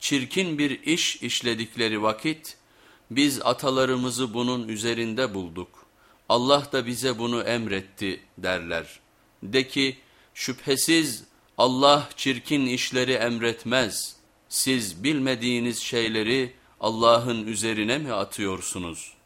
çirkin bir iş işledikleri vakit biz atalarımızı bunun üzerinde bulduk. Allah da bize bunu emretti derler. De ki şüphesiz Allah çirkin işleri emretmez. Siz bilmediğiniz şeyleri Allah'ın üzerine mi atıyorsunuz?''